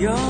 영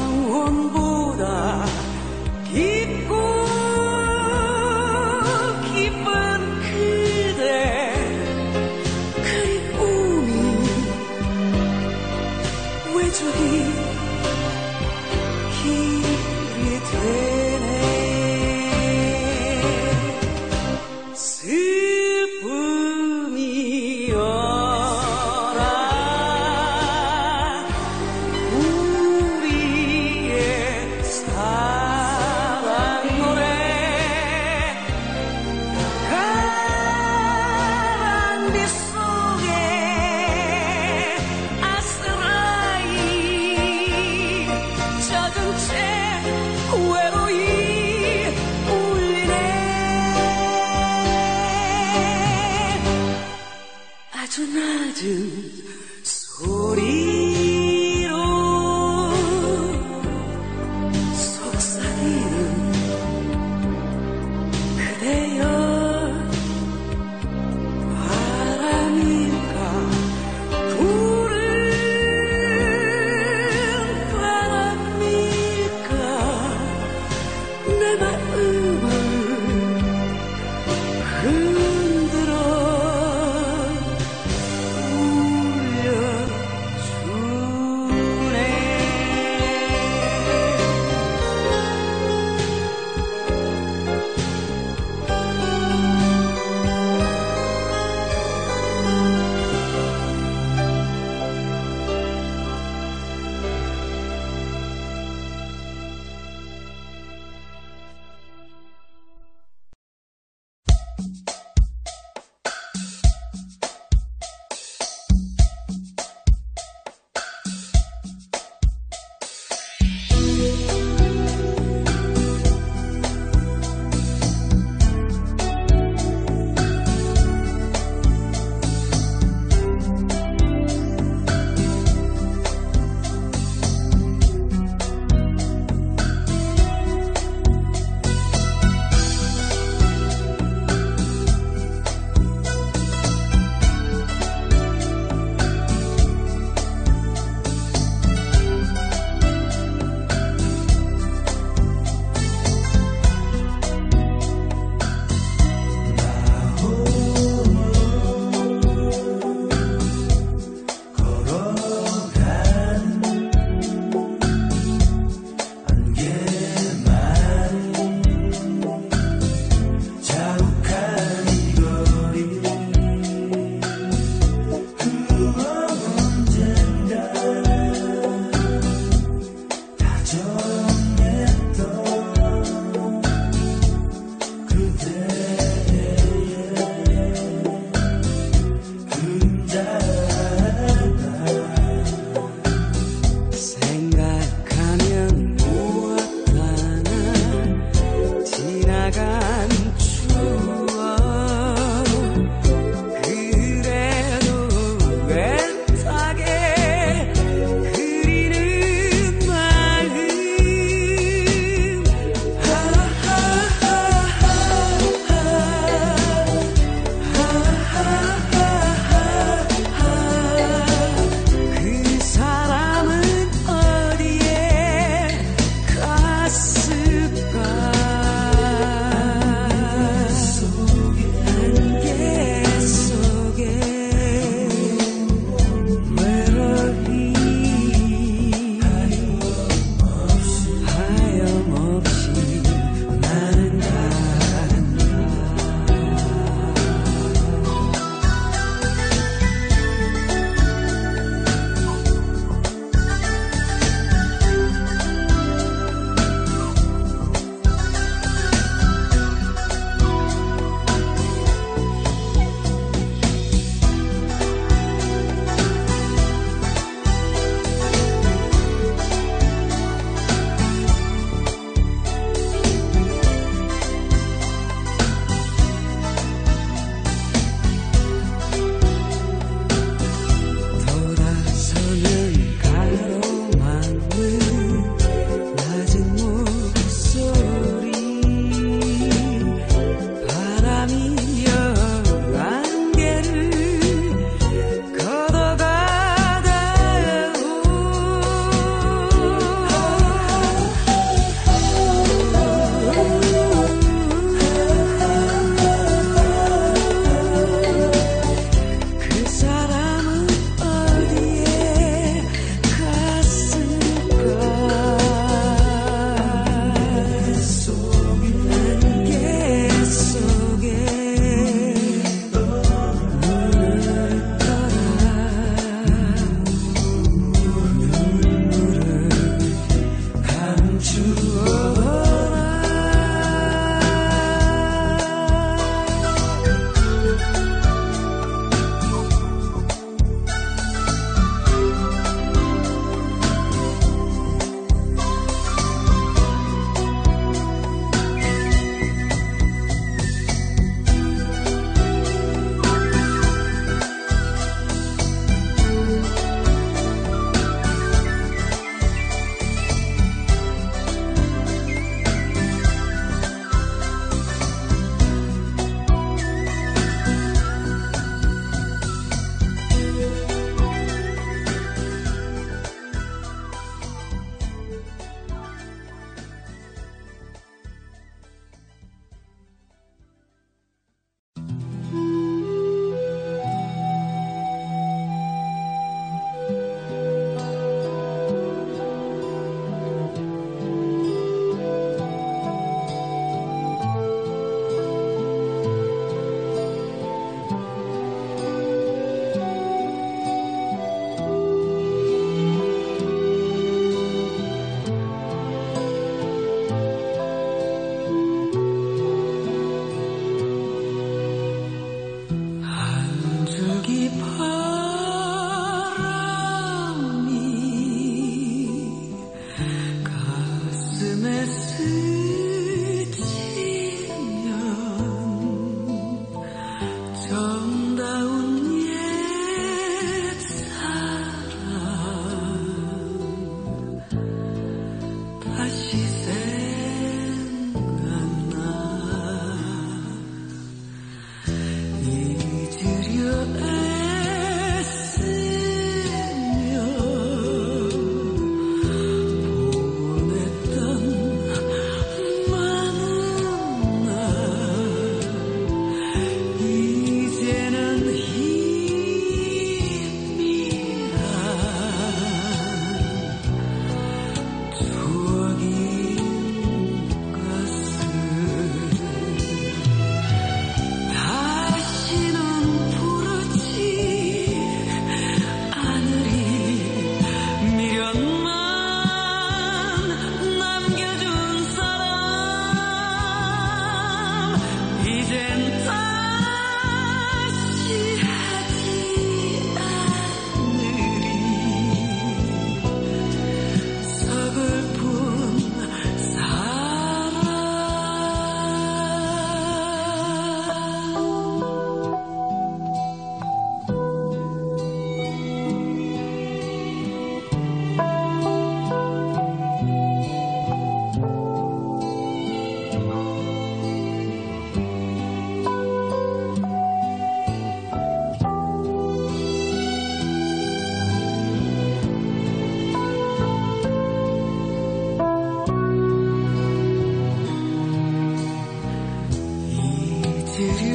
do do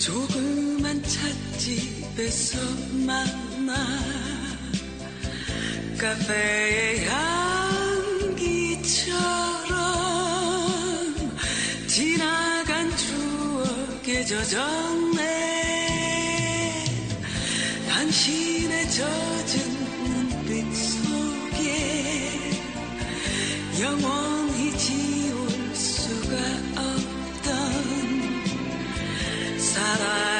조그만 찻집에서 만나 카페의 향기처럼 지나간 추억에 젖었네. 당신의 젖은 눈빛 속에 영원 that I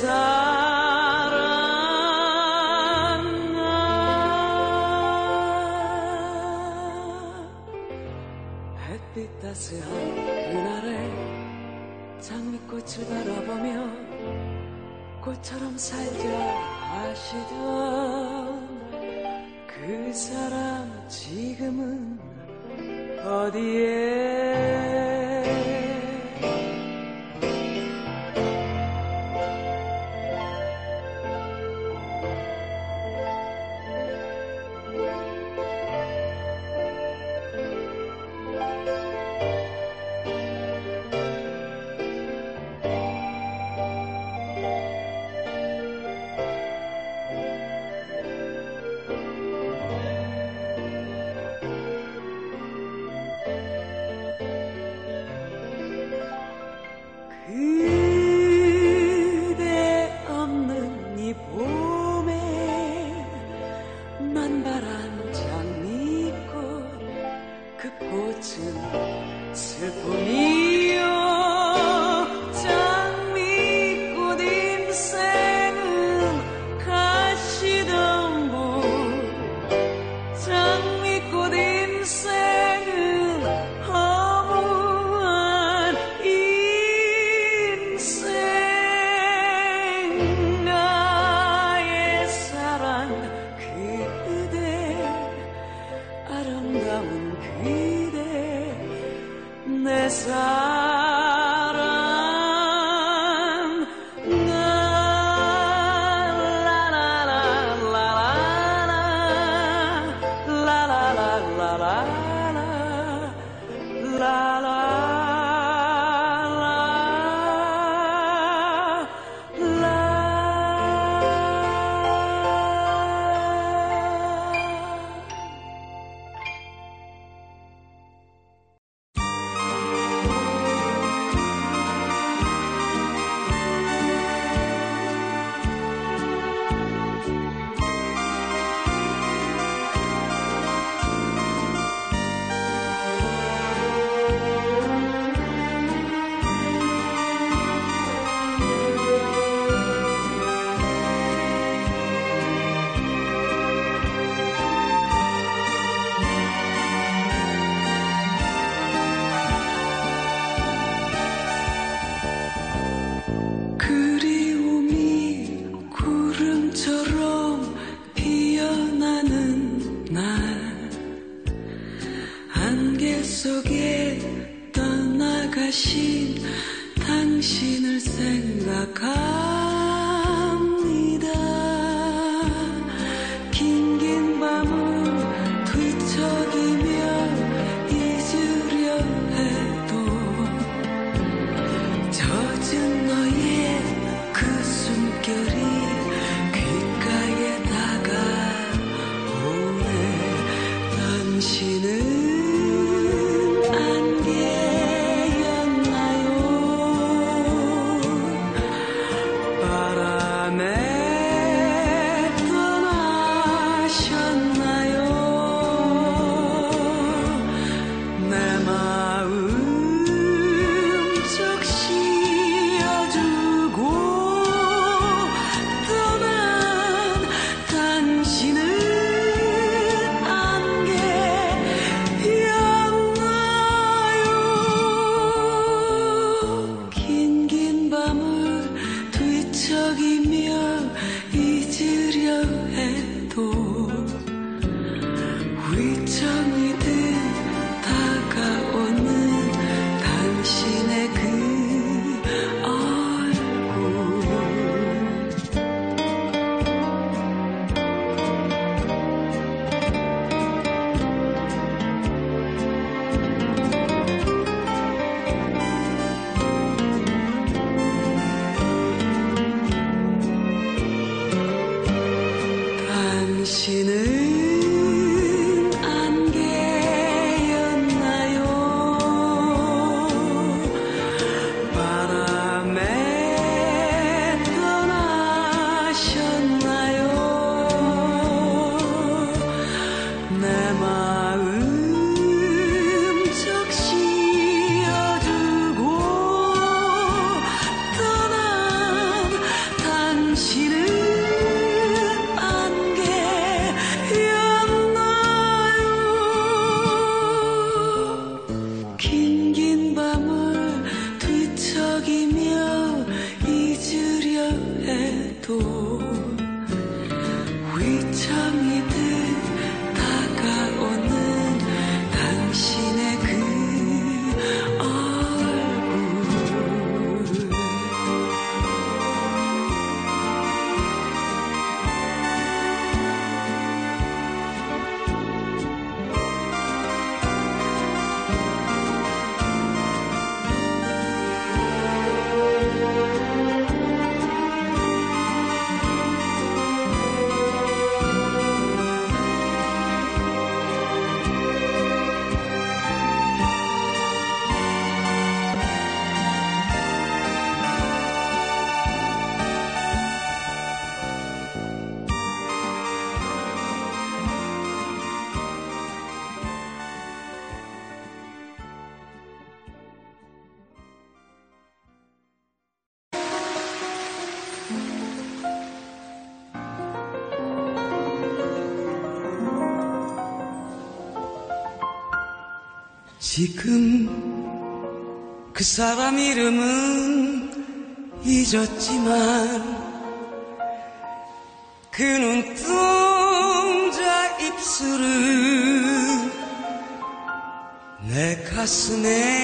time. 속에 떠나가신 당신을 생각하 지금 그 사람 이름은 잊었지만 그 눈동자 입술은 내 가슴에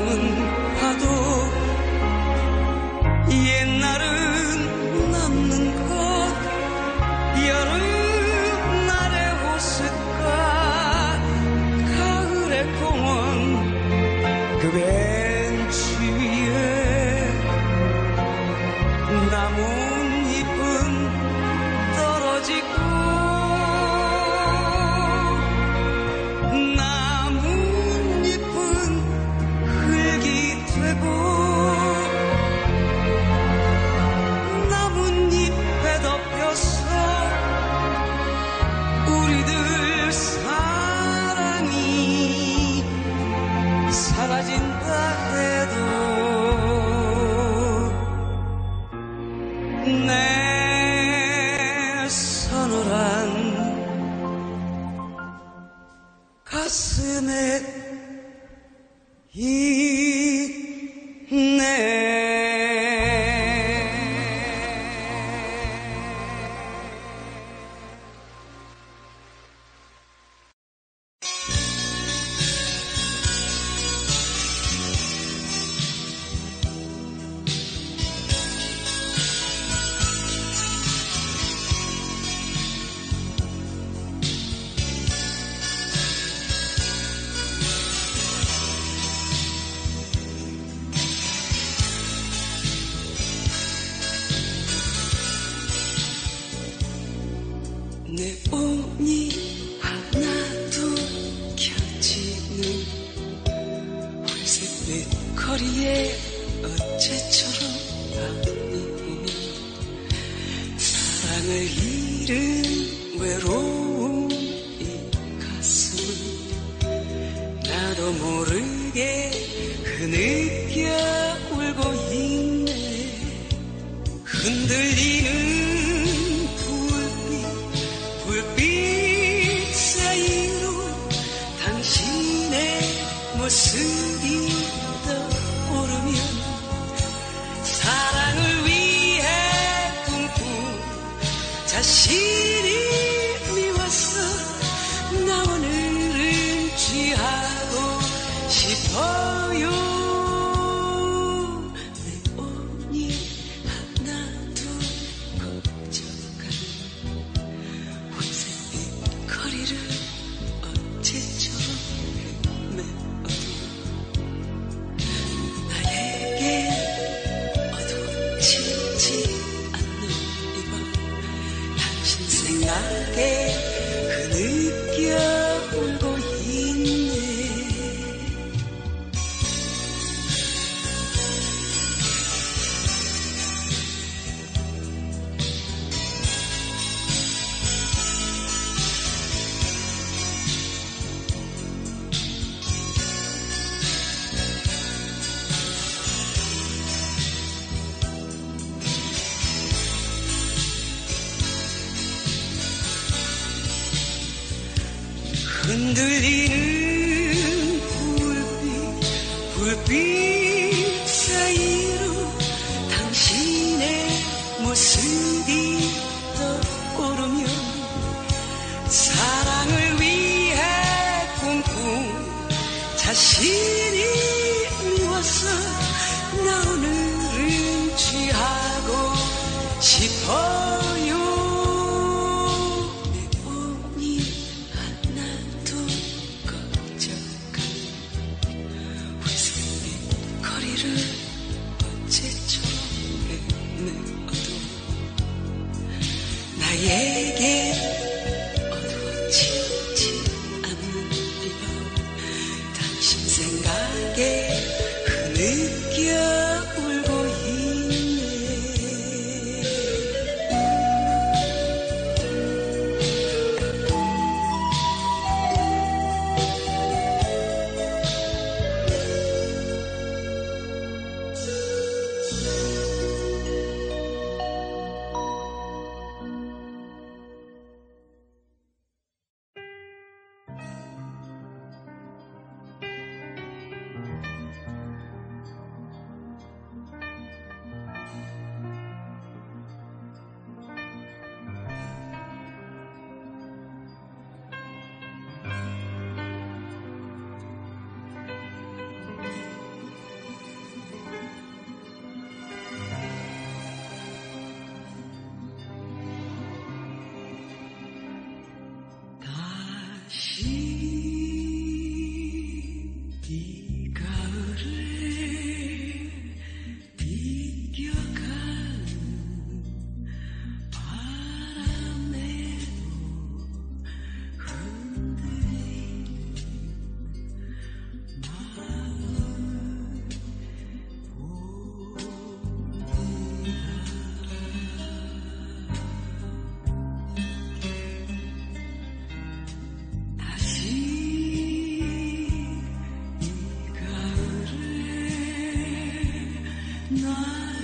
yanında que 나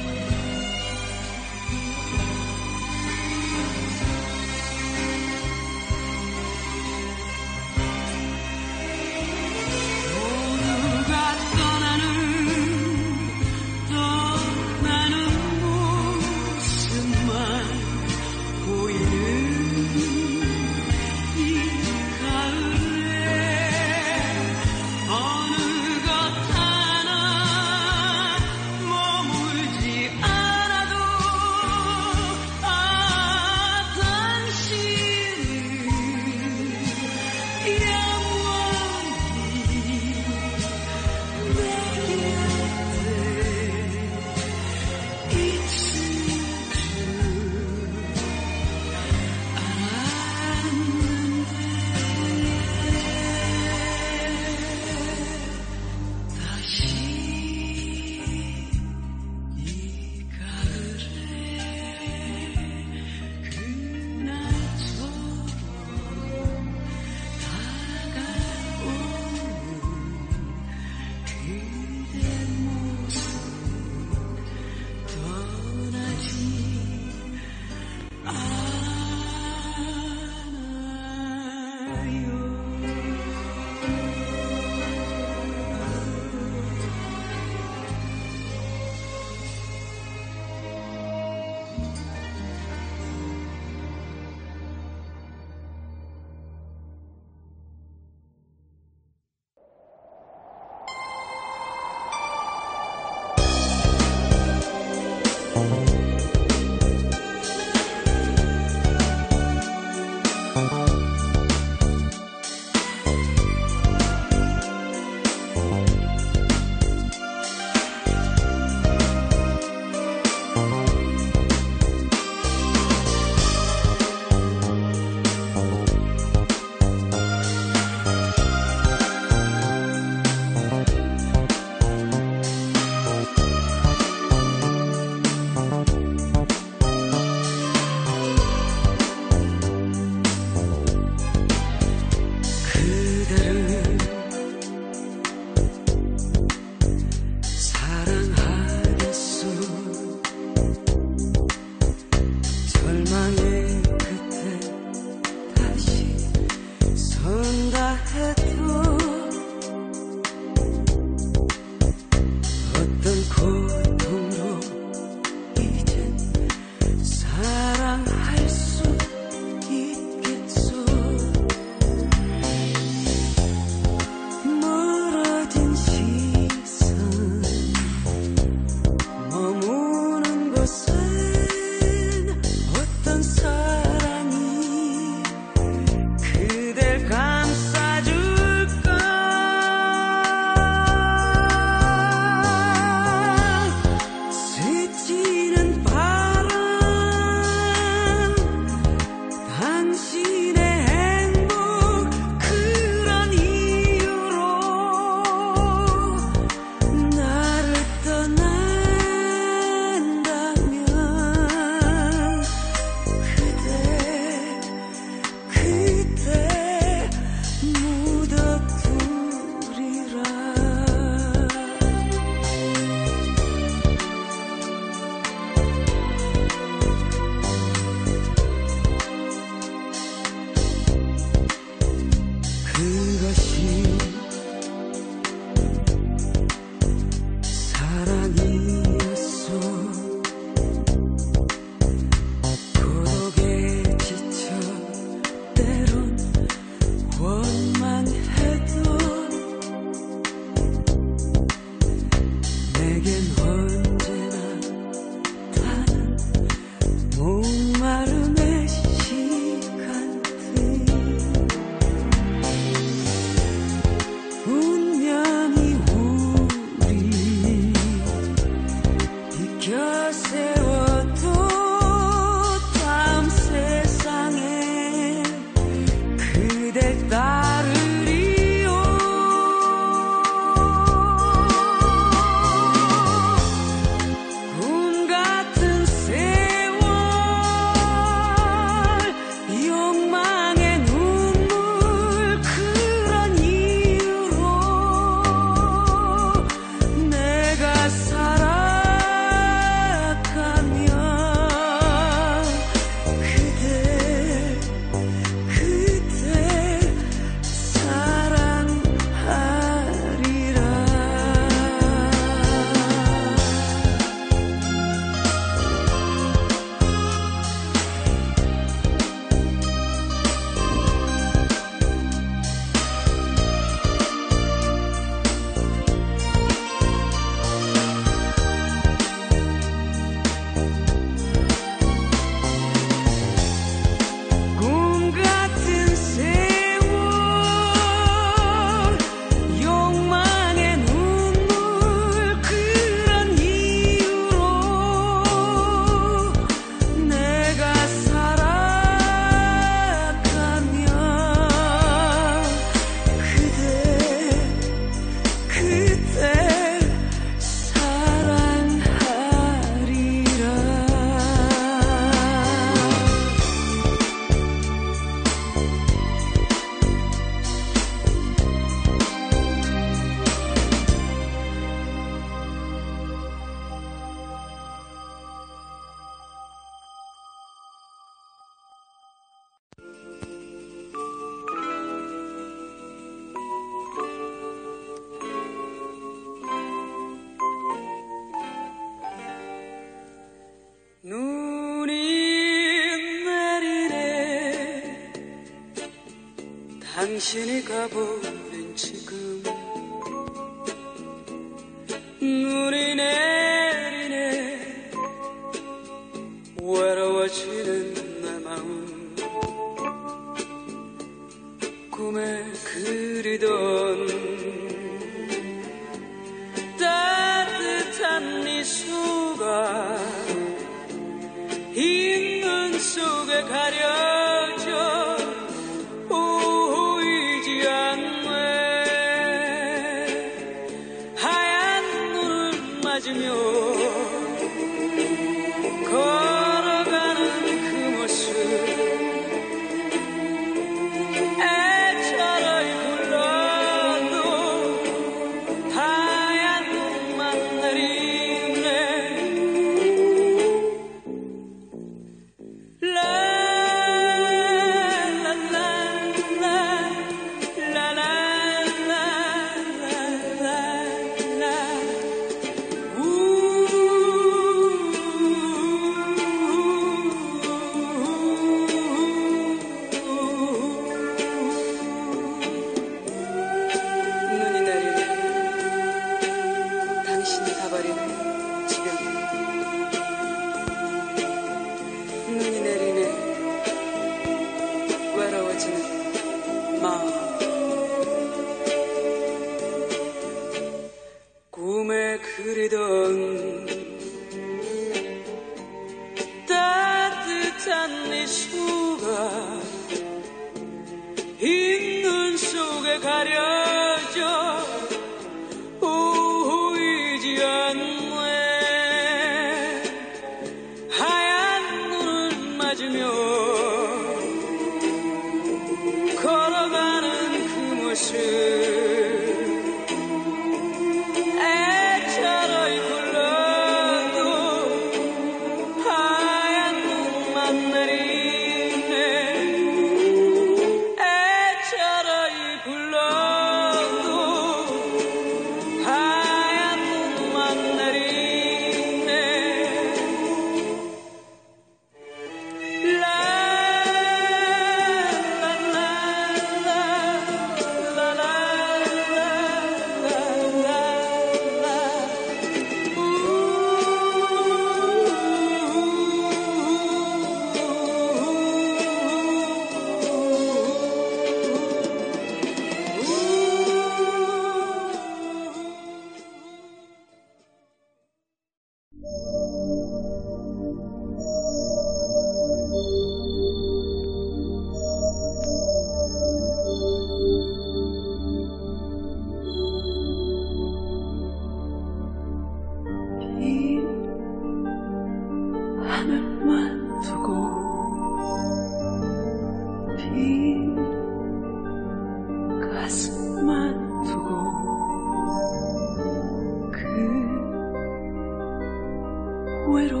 cuero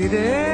그